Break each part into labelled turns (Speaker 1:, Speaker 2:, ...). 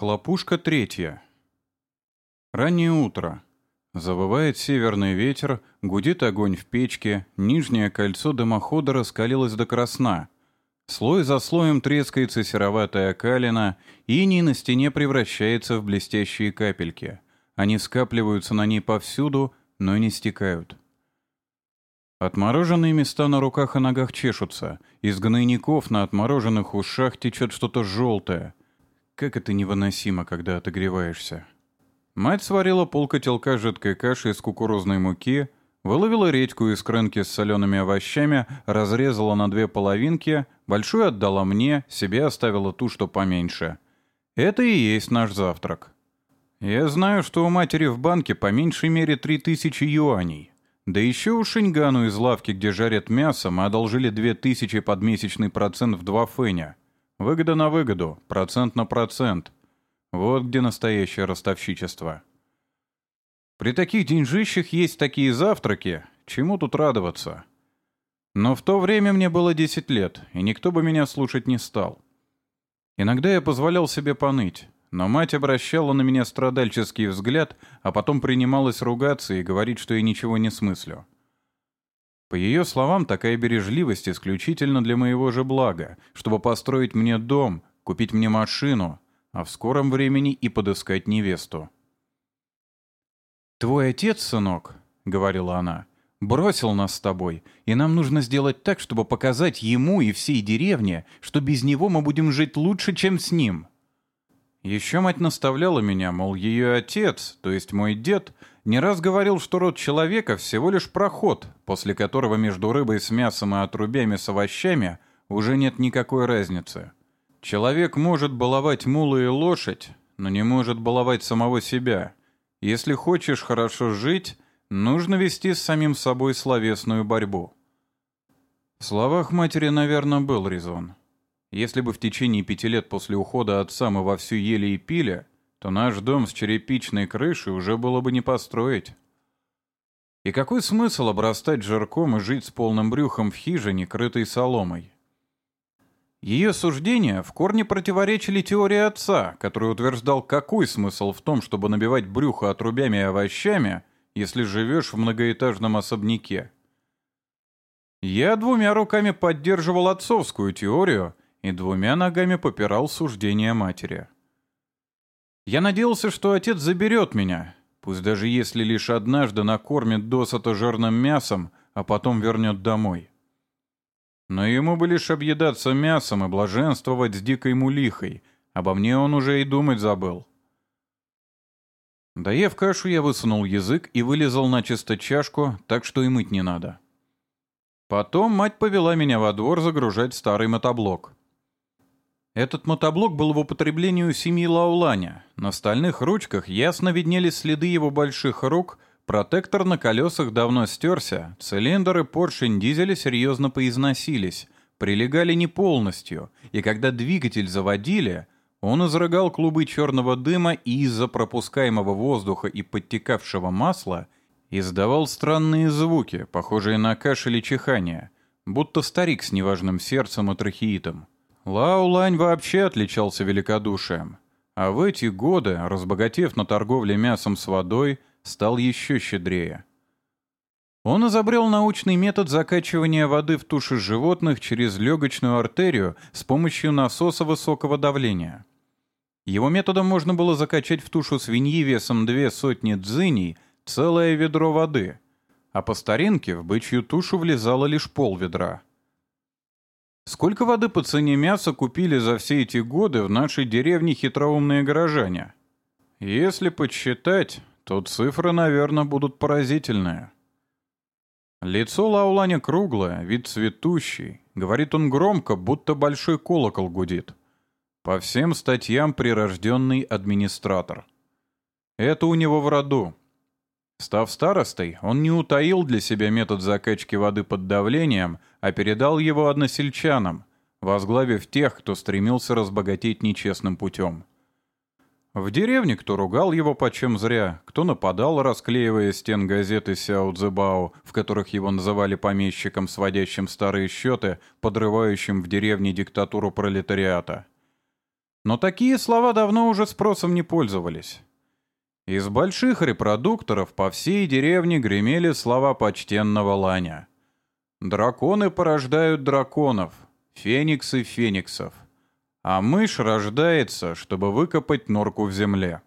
Speaker 1: Хлопушка третья. Раннее утро. Завывает северный ветер, гудит огонь в печке, нижнее кольцо дымохода раскалилось до красна. Слой за слоем трескается сероватая калина, иней на стене превращается в блестящие капельки. Они скапливаются на ней повсюду, но не стекают. Отмороженные места на руках и ногах чешутся. Из гнойников на отмороженных ушах течет что-то желтое. Как это невыносимо, когда отогреваешься. Мать сварила полкотелка жидкой каши из кукурузной муки, выловила редьку из крынки с солеными овощами, разрезала на две половинки, большую отдала мне, себе оставила ту, что поменьше. Это и есть наш завтрак. Я знаю, что у матери в банке по меньшей мере три тысячи юаней. Да еще у Шиньгану из лавки, где жарят мясо, мы одолжили две тысячи под месячный процент в два фэня. Выгода на выгоду, процент на процент. Вот где настоящее ростовщичество. При таких деньжищах есть такие завтраки, чему тут радоваться? Но в то время мне было 10 лет, и никто бы меня слушать не стал. Иногда я позволял себе поныть, но мать обращала на меня страдальческий взгляд, а потом принималась ругаться и говорить, что я ничего не смыслю. По ее словам, такая бережливость исключительно для моего же блага, чтобы построить мне дом, купить мне машину, а в скором времени и подыскать невесту. «Твой отец, сынок», — говорила она, — «бросил нас с тобой, и нам нужно сделать так, чтобы показать ему и всей деревне, что без него мы будем жить лучше, чем с ним». Еще мать наставляла меня, мол, ее отец, то есть мой дед, не раз говорил, что род человека всего лишь проход, после которого между рыбой с мясом и отрубями с овощами уже нет никакой разницы. Человек может баловать мулы и лошадь, но не может баловать самого себя. Если хочешь хорошо жить, нужно вести с самим собой словесную борьбу. В словах матери, наверное, был резон. Если бы в течение пяти лет после ухода отца мы вовсю ели и пили, то наш дом с черепичной крышей уже было бы не построить. И какой смысл обрастать жирком и жить с полным брюхом в хижине, крытой соломой? Ее суждения в корне противоречили теории отца, который утверждал, какой смысл в том, чтобы набивать брюхо отрубями и овощами, если живешь в многоэтажном особняке. Я двумя руками поддерживал отцовскую теорию и двумя ногами попирал суждения матери. Я надеялся, что отец заберет меня, пусть даже если лишь однажды накормит досыта жирным мясом, а потом вернет домой. Но ему бы лишь объедаться мясом и блаженствовать с дикой мулихой. Обо мне он уже и думать забыл. Доев кашу, я высунул язык и вылезал на чисто чашку, так что и мыть не надо. Потом мать повела меня во двор загружать старый мотоблок. Этот мотоблок был в употреблении у семьи Лауланя. На стальных ручках ясно виднелись следы его больших рук — Протектор на колесах давно стерся, цилиндр и поршень дизеля серьезно поизносились, прилегали не полностью, и когда двигатель заводили, он изрыгал клубы черного дыма и из-за пропускаемого воздуха и подтекавшего масла издавал странные звуки, похожие на кашель и чихание, будто старик с неважным сердцем и трахеитом. Лао Лань вообще отличался великодушием. А в эти годы, разбогатев на торговле мясом с водой, стал еще щедрее. Он изобрел научный метод закачивания воды в туши животных через легочную артерию с помощью насоса высокого давления. Его методом можно было закачать в тушу свиньи весом две сотни дзыней целое ведро воды, а по старинке в бычью тушу влезало лишь пол ведра. Сколько воды по цене мяса купили за все эти годы в нашей деревне хитроумные горожане? Если подсчитать, Тут цифры, наверное, будут поразительные. Лицо Лауланя круглое, вид цветущий. Говорит он громко, будто большой колокол гудит. По всем статьям прирожденный администратор. Это у него в роду. Став старостой, он не утаил для себя метод закачки воды под давлением, а передал его односельчанам, возглавив тех, кто стремился разбогатеть нечестным путем. В деревне кто ругал его почем зря, кто нападал, расклеивая стен газеты Сяо в которых его называли помещиком, сводящим старые счеты, подрывающим в деревне диктатуру пролетариата. Но такие слова давно уже спросом не пользовались. Из больших репродукторов по всей деревне гремели слова почтенного Ланя. «Драконы порождают драконов, фениксы — фениксов, а мышь рождается, чтобы выкопать норку в земле».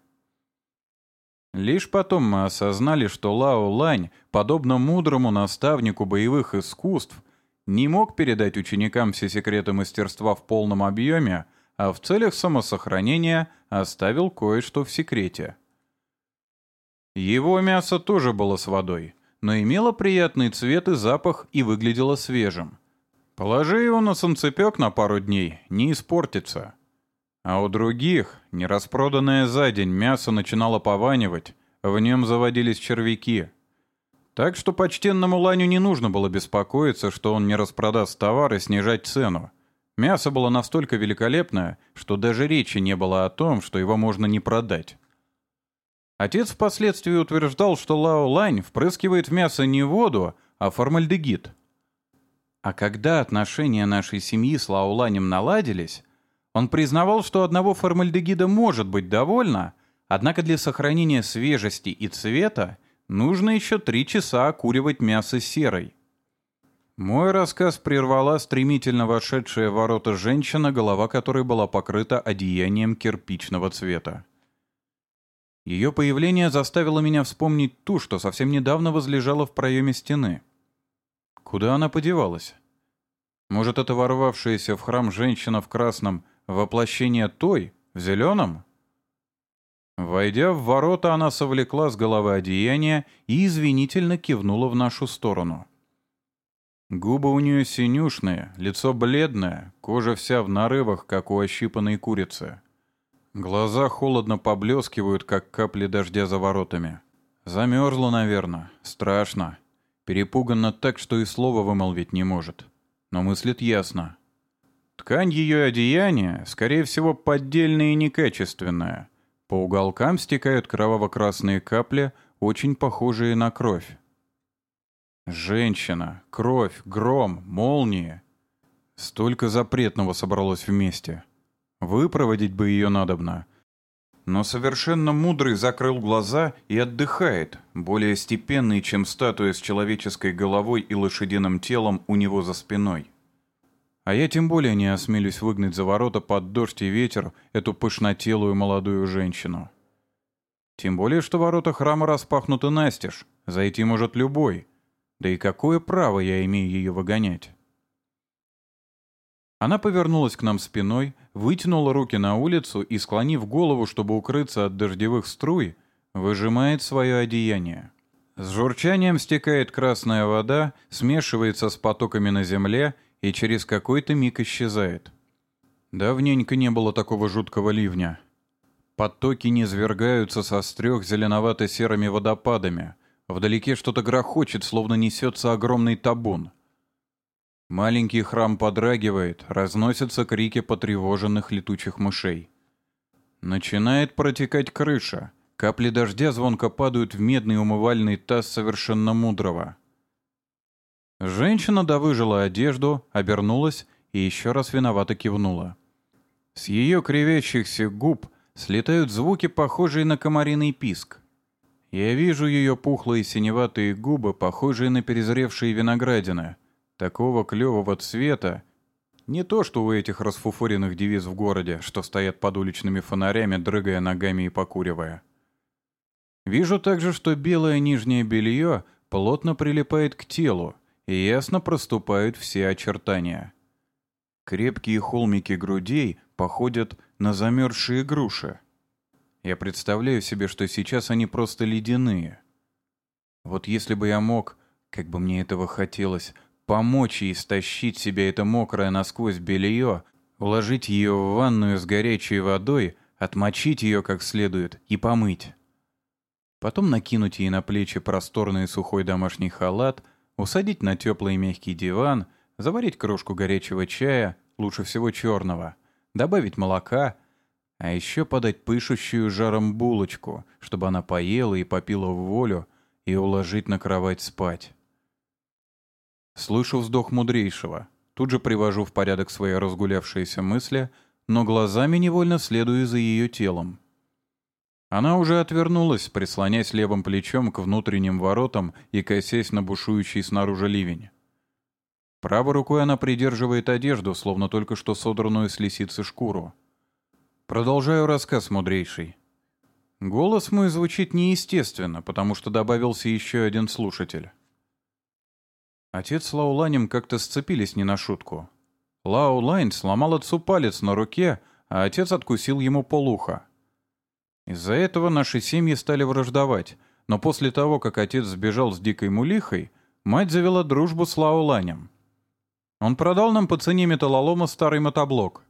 Speaker 1: Лишь потом мы осознали, что Лао Лань, подобно мудрому наставнику боевых искусств, не мог передать ученикам все секреты мастерства в полном объеме, а в целях самосохранения оставил кое-что в секрете. Его мясо тоже было с водой, но имело приятный цвет и запах и выглядело свежим. Положи его на солнцепек на пару дней, не испортится. А у других, нераспроданное за день, мясо начинало пованивать, в нем заводились червяки. Так что почтенному Ланю не нужно было беспокоиться, что он не распродаст товар и снижать цену. Мясо было настолько великолепное, что даже речи не было о том, что его можно не продать. Отец впоследствии утверждал, что Лао Лань впрыскивает в мясо не воду, а формальдегид. А когда отношения нашей семьи с Лао Ланем наладились, он признавал, что одного формальдегида может быть довольно, однако для сохранения свежести и цвета нужно еще три часа окуривать мясо серой. Мой рассказ прервала стремительно вошедшая в ворота женщина, голова которой была покрыта одеянием кирпичного цвета. Ее появление заставило меня вспомнить ту, что совсем недавно возлежала в проеме стены. Куда она подевалась? Может, это ворвавшаяся в храм женщина в красном воплощение той, в зеленом? Войдя в ворота, она совлекла с головы одеяния и извинительно кивнула в нашу сторону. Губы у нее синюшные, лицо бледное, кожа вся в нарывах, как у ощипанной курицы. Глаза холодно поблескивают, как капли дождя за воротами. Замерзла, наверное. Страшно. Перепуганно так, что и слова вымолвить не может. Но мыслит ясно. Ткань ее одеяния, скорее всего, поддельная и некачественная. По уголкам стекают кроваво-красные капли, очень похожие на кровь. Женщина, кровь, гром, молнии. Столько запретного собралось вместе. Выпроводить бы ее надобно. Но совершенно мудрый закрыл глаза и отдыхает, более степенный, чем статуя с человеческой головой и лошадиным телом у него за спиной. А я тем более не осмелюсь выгнать за ворота под дождь и ветер эту пышнотелую молодую женщину. Тем более, что ворота храма распахнуты настежь, зайти может любой — да и какое право я имею ее выгонять? Она повернулась к нам спиной, вытянула руки на улицу и, склонив голову, чтобы укрыться от дождевых струй, выжимает свое одеяние. С журчанием стекает красная вода, смешивается с потоками на земле и через какой-то миг исчезает. Давненько не было такого жуткого ливня. Потоки низвергаются со стрёх зеленовато-серыми водопадами, Вдалеке что-то грохочет, словно несется огромный табун. Маленький храм подрагивает, разносятся крики потревоженных летучих мышей. Начинает протекать крыша. Капли дождя звонко падают в медный умывальный таз совершенно мудрого. Женщина довыжила одежду, обернулась и еще раз виновато кивнула. С ее кривящихся губ слетают звуки, похожие на комариный писк. Я вижу ее пухлые синеватые губы, похожие на перезревшие виноградины, такого клевого цвета. Не то, что у этих расфуфоренных девиз в городе, что стоят под уличными фонарями, дрыгая ногами и покуривая. Вижу также, что белое нижнее белье плотно прилипает к телу, и ясно проступают все очертания. Крепкие холмики грудей походят на замерзшие груши. Я представляю себе, что сейчас они просто ледяные. Вот если бы я мог, как бы мне этого хотелось, помочь ей стащить себе это мокрое насквозь белье, уложить ее в ванную с горячей водой, отмочить ее как следует и помыть. Потом накинуть ей на плечи просторный сухой домашний халат, усадить на теплый мягкий диван, заварить кружку горячего чая, лучше всего черного, добавить молока — а еще подать пышущую жаром булочку, чтобы она поела и попила в волю, и уложить на кровать спать. Слышу вздох мудрейшего. Тут же привожу в порядок свои разгулявшиеся мысли, но глазами невольно следую за ее телом. Она уже отвернулась, прислонясь левым плечом к внутренним воротам и косясь на бушующий снаружи ливень. Правой рукой она придерживает одежду, словно только что содранную с лисицы шкуру. Продолжаю рассказ, мудрейший. Голос мой звучит неестественно, потому что добавился еще один слушатель. Отец с Лауланем как-то сцепились не на шутку. Лаулайн сломал отцу палец на руке, а отец откусил ему полуха. Из-за этого наши семьи стали враждовать, но после того, как отец сбежал с дикой мулихой, мать завела дружбу с Лаоланем. Он продал нам по цене металлолома старый мотоблок.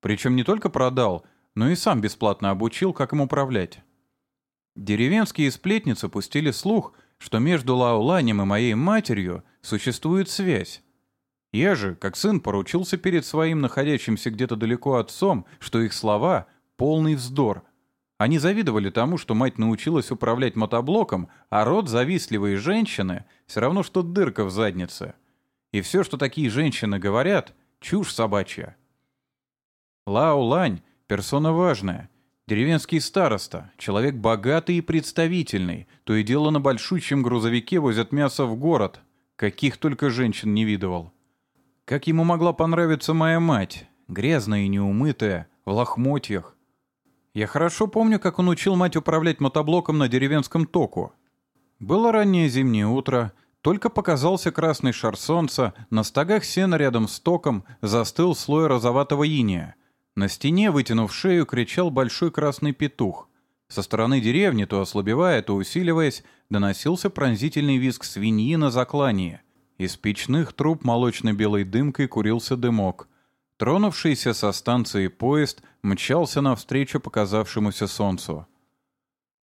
Speaker 1: Причем не только продал, но и сам бесплатно обучил, как им управлять. Деревенские сплетницы пустили слух, что между Лаоланем и моей матерью существует связь. Я же, как сын, поручился перед своим находящимся где-то далеко отцом, что их слова — полный вздор — они завидовали тому, что мать научилась управлять мотоблоком, а род завистливой женщины все равно, что дырка в заднице. И все, что такие женщины говорят, чушь собачья. Лао Лань — персона важная. Деревенский староста, человек богатый и представительный, то и дело на большущем грузовике возят мясо в город. Каких только женщин не видывал. Как ему могла понравиться моя мать, грязная и неумытая, в лохмотьях, я хорошо помню, как он учил мать управлять мотоблоком на деревенском току. Было раннее зимнее утро, только показался красный шар солнца, на стогах сена рядом с током застыл слой розоватого иния. На стене, вытянув шею, кричал большой красный петух. Со стороны деревни, то ослабевая, то усиливаясь, доносился пронзительный визг свиньи на заклании. Из печных труб молочно-белой дымкой курился дымок — Тронувшийся со станции поезд мчался навстречу показавшемуся солнцу.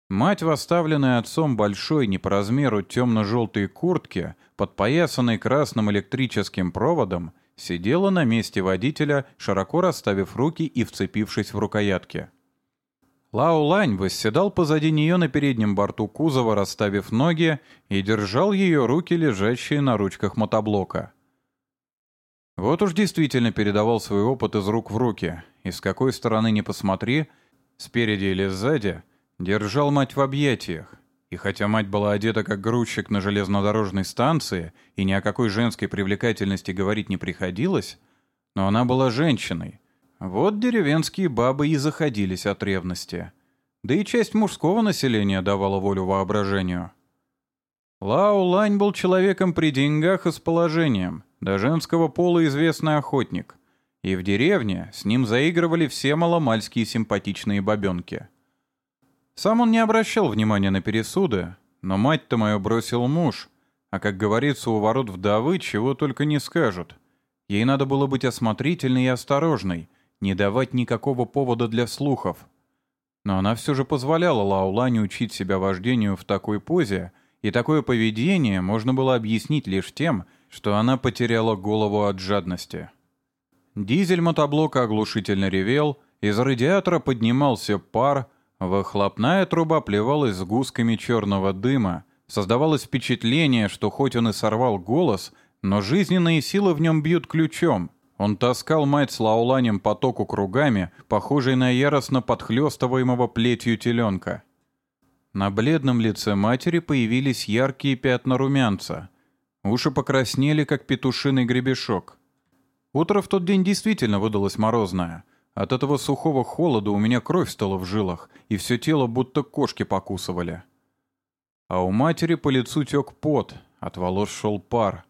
Speaker 1: Мать, восставленная отцом большой не по размеру темно-желтой куртки, подпоясанной красным электрическим проводом, сидела на месте водителя, широко расставив руки и вцепившись в рукоятки. Лао Лань восседал позади нее на переднем борту кузова, расставив ноги, и держал ее руки, лежащие на ручках мотоблока. Вот уж действительно передавал свой опыт из рук в руки, и с какой стороны не посмотри, спереди или сзади, держал мать в объятиях. И хотя мать была одета как грузчик на железнодорожной станции, и ни о какой женской привлекательности говорить не приходилось, но она была женщиной. Вот деревенские бабы и заходились от ревности. Да и часть мужского населения давала волю воображению. Лао Лань был человеком при деньгах и с положением — до женского пола известный охотник, и в деревне с ним заигрывали все маломальские симпатичные бабенки. Сам он не обращал внимания на пересуды, но мать-то мою бросил муж, а, как говорится, у ворот вдовы чего только не скажут. Ей надо было быть осмотрительной и осторожной, не давать никакого повода для слухов. Но она все же позволяла Лаулане учить себя вождению в такой позе, и такое поведение можно было объяснить лишь тем, что она потеряла голову от жадности. Дизель мотоблока оглушительно ревел, из радиатора поднимался пар, выхлопная труба плевалась с гусками черного дыма, создавалось впечатление, что хоть он и сорвал голос, но жизненные силы в нем бьют ключом. Он таскал мать с лауланем потоку кругами, похожей на яростно подхлёстываемого плетью теленка. На бледном лице матери появились яркие пятна румянца. Уши покраснели, как петушиный гребешок. Утро в тот день действительно выдалось морозное. От этого сухого холода у меня кровь стала в жилах, и все тело будто кошки покусывали. А у матери по лицу тек пот, от волос шел пар.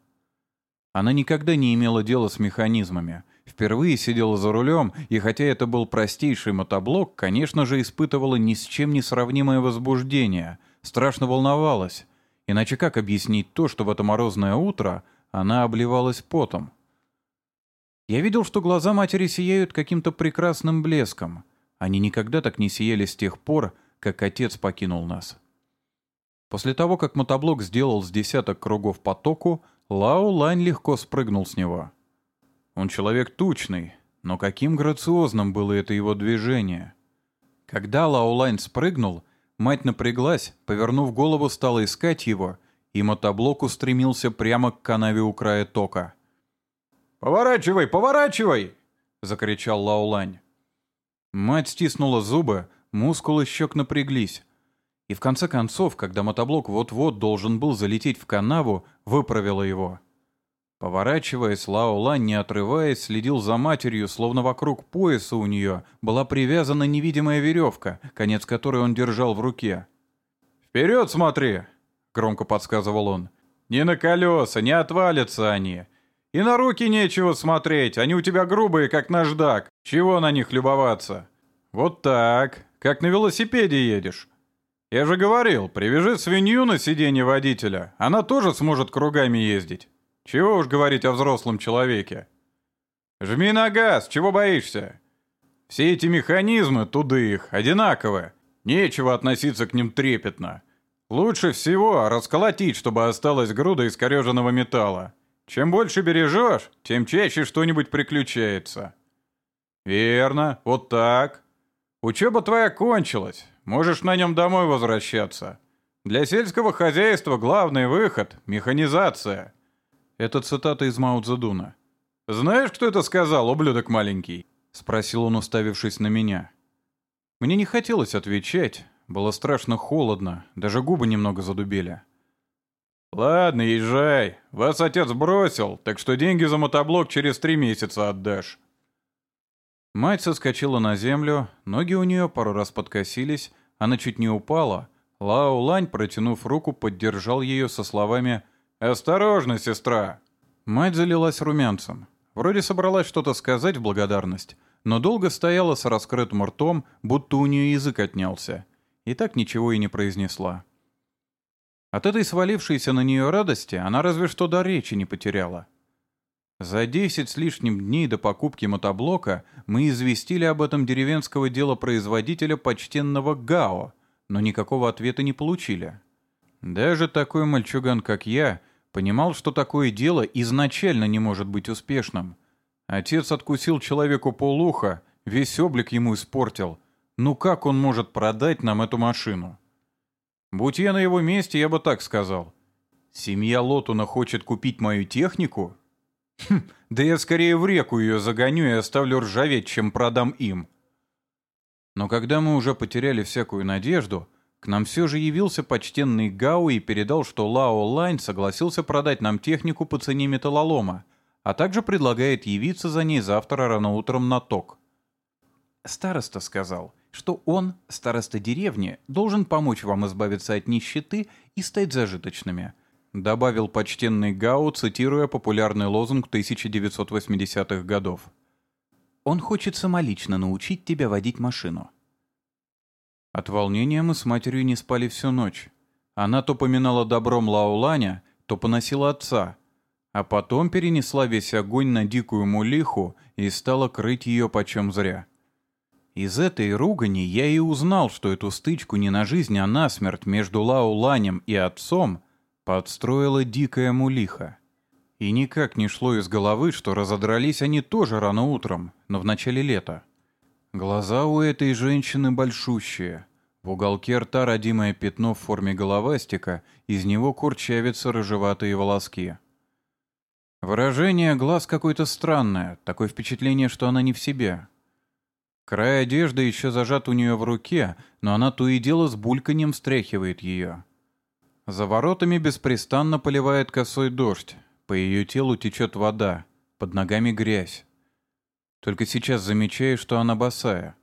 Speaker 1: Она никогда не имела дела с механизмами. Впервые сидела за рулем, и хотя это был простейший мотоблок, конечно же, испытывала ни с чем не сравнимое возбуждение, страшно волновалась. Иначе как объяснить то, что в это морозное утро она обливалась потом? Я видел, что глаза матери сияют каким-то прекрасным блеском. Они никогда так не сияли с тех пор, как отец покинул нас. После того, как мотоблок сделал с десяток кругов потоку, Лао Лань легко спрыгнул с него. Он человек тучный, но каким грациозным было это его движение. Когда Лао Лань спрыгнул, Мать напряглась, повернув голову, стала искать его, и мотоблок устремился прямо к канаве у края тока.
Speaker 2: «Поворачивай, поворачивай!» — закричал Лаулань.
Speaker 1: Мать стиснула зубы, мускулы щек напряглись. И в конце концов, когда мотоблок вот-вот должен был залететь в канаву, выправила его. Поворачиваясь, Лао Лань, не отрываясь, следил за матерью, словно вокруг пояса у нее была привязана невидимая веревка, конец которой он держал в руке. «Вперед смотри!» — громко подсказывал он. «Не на колеса, не отвалятся они. И на руки нечего смотреть, они у тебя грубые, как наждак. Чего на них любоваться? Вот так, как на велосипеде едешь. Я же говорил, привяжи свинью на сиденье водителя, она тоже сможет кругами ездить. Чего уж говорить о взрослом человеке. Жми на газ, чего боишься? Все эти механизмы, туды их, одинаковые. Нечего относиться к ним трепетно. Лучше всего расколотить, чтобы осталась груда искореженного металла. Чем больше бережешь, тем чаще что-нибудь приключается. Верно, вот так. Учеба твоя кончилась. Можешь на нем домой возвращаться. Для сельского хозяйства главный выход — механизация. Это цитата из Мао. «Знаешь, кто это сказал, ублюдок маленький?» — спросил он, уставившись на меня. Мне не хотелось отвечать. Было страшно холодно, даже губы немного задубели. «Ладно, езжай. Вас отец бросил, так что деньги за мотоблок через три месяца отдашь». Мать соскочила на землю, ноги у нее пару раз подкосились, она чуть не упала. Лао Лань, протянув руку, поддержал ее со словами «Осторожно, сестра!». Мать залилась румянцем. Вроде собралась что-то сказать в благодарность, но долго стояла с раскрытым ртом, будто у нее язык отнялся. И так ничего и не произнесла. От этой свалившейся на нее радости она разве что до речи не потеряла. За десять с лишним дней до покупки мотоблока мы известили об этом деревенского делопроизводителя почтенного Гао, но никакого ответа не получили. Даже такой мальчуган, как я, понимал, что такое дело изначально не может быть успешным. Отец откусил человеку пол-уха, весь облик ему испортил. Ну как он может продать нам эту машину? Будь я на его месте, я бы так сказал. Семья Лотуна хочет купить мою технику? Хм, да я скорее в реку ее загоню и оставлю ржаветь, чем продам им. Но когда мы уже потеряли всякую надежду, к нам все же явился почтенный Гао и передал, что Лао Лайн согласился продать нам технику по цене металлолома, а также предлагает явиться за ней завтра рано утром на ток. Староста сказал, что он, староста деревни, должен помочь вам избавиться от нищеты и стать зажиточными – добавил почтенный Гао, цитируя популярный лозунг 1980-х годов. «Он хочет самолично научить тебя водить машину». От волнения мы с матерью не спали всю ночь. Она то поминала добром Лауланя, то поносила отца, а потом перенесла весь огонь на дикую мулиху и стала крыть ее почем зря. Из этой ругани я и узнал, что эту стычку не на жизнь, а на смерть между Лауланем и отцом подстроила дикая мулиха. И никак не шло из головы, что разодрались они тоже рано утром, но в начале лета. Глаза у этой женщины большущие. В уголке рта родимое пятно в форме головастика, из него курчавятся рыжеватые волоски. Выражение глаз какое-то странное, такое впечатление, что она не в себе. Край одежды еще зажат у нее в руке, но она то и дело с бульканьем встряхивает ее. За воротами беспрестанно поливает косой дождь. По ее телу течет вода, под ногами грязь. Только сейчас замечаю, что она босая.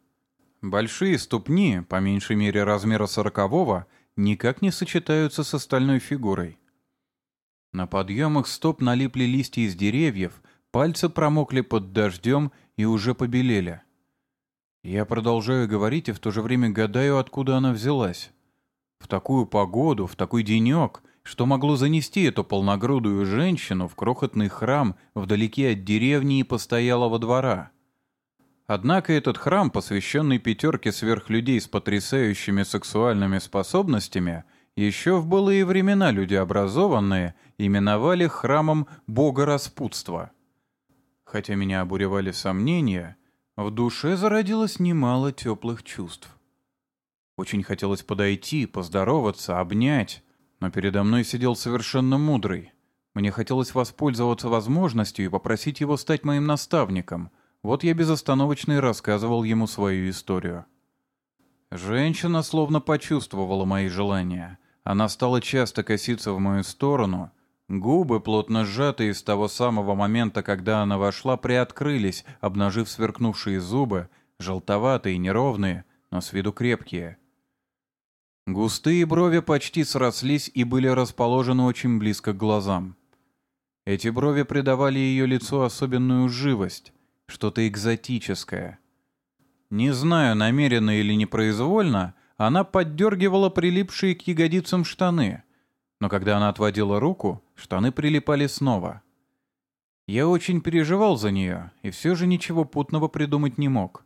Speaker 1: Большие ступни, по меньшей мере размера сорокового, никак не сочетаются с остальной фигурой. На подъемах стоп налипли листья из деревьев, пальцы промокли под дождем и уже побелели. Я продолжаю говорить и в то же время гадаю, откуда она взялась. В такую погоду, в такой денек, что могло занести эту полногрудую женщину в крохотный храм вдалеке от деревни и постоялого двора. Однако этот храм, посвященный пятерке сверхлюдей с потрясающими сексуальными способностями, еще в былые времена люди образованные именовали храмом бога распутства. Хотя меня обуревали сомнения, в душе зародилось немало теплых чувств. Очень хотелось подойти, поздороваться, обнять, но передо мной сидел совершенно мудрый. Мне хотелось воспользоваться возможностью и попросить его стать моим наставником, Вот я безостановочно и рассказывал ему свою историю. Женщина словно почувствовала мои желания. Она стала часто коситься в мою сторону. Губы, плотно сжатые с того самого момента, когда она вошла, приоткрылись, обнажив сверкнувшие зубы, желтоватые, неровные, но с виду крепкие. Густые брови почти срослись и были расположены очень близко к глазам. Эти брови придавали ее лицу особенную живость, что-то экзотическое. Не знаю, намеренно или непроизвольно, она поддергивала прилипшие к ягодицам штаны, но когда она отводила руку, штаны прилипали снова. Я очень переживал за нее, и все же ничего путного придумать не мог.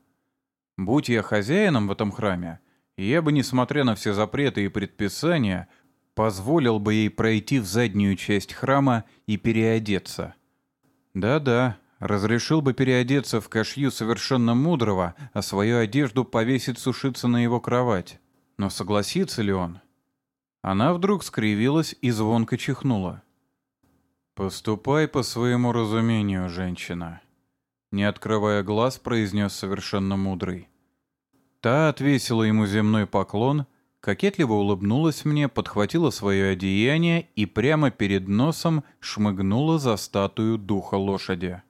Speaker 1: Будь я хозяином в этом храме, я бы, несмотря на все запреты и предписания, позволил бы ей пройти в заднюю часть храма и переодеться. Да-да, разрешил бы переодеться в кашью совершенно мудрого, а свою одежду повесить сушиться на его кровать. Но согласится ли он? Она вдруг скривилась и звонко чихнула. «Поступай по своему разумению, женщина», — не открывая глаз, произнес совершенно мудрый. Та отвесила ему земной поклон, кокетливо улыбнулась мне, подхватила свое одеяние и прямо перед носом шмыгнула за статую духа лошади.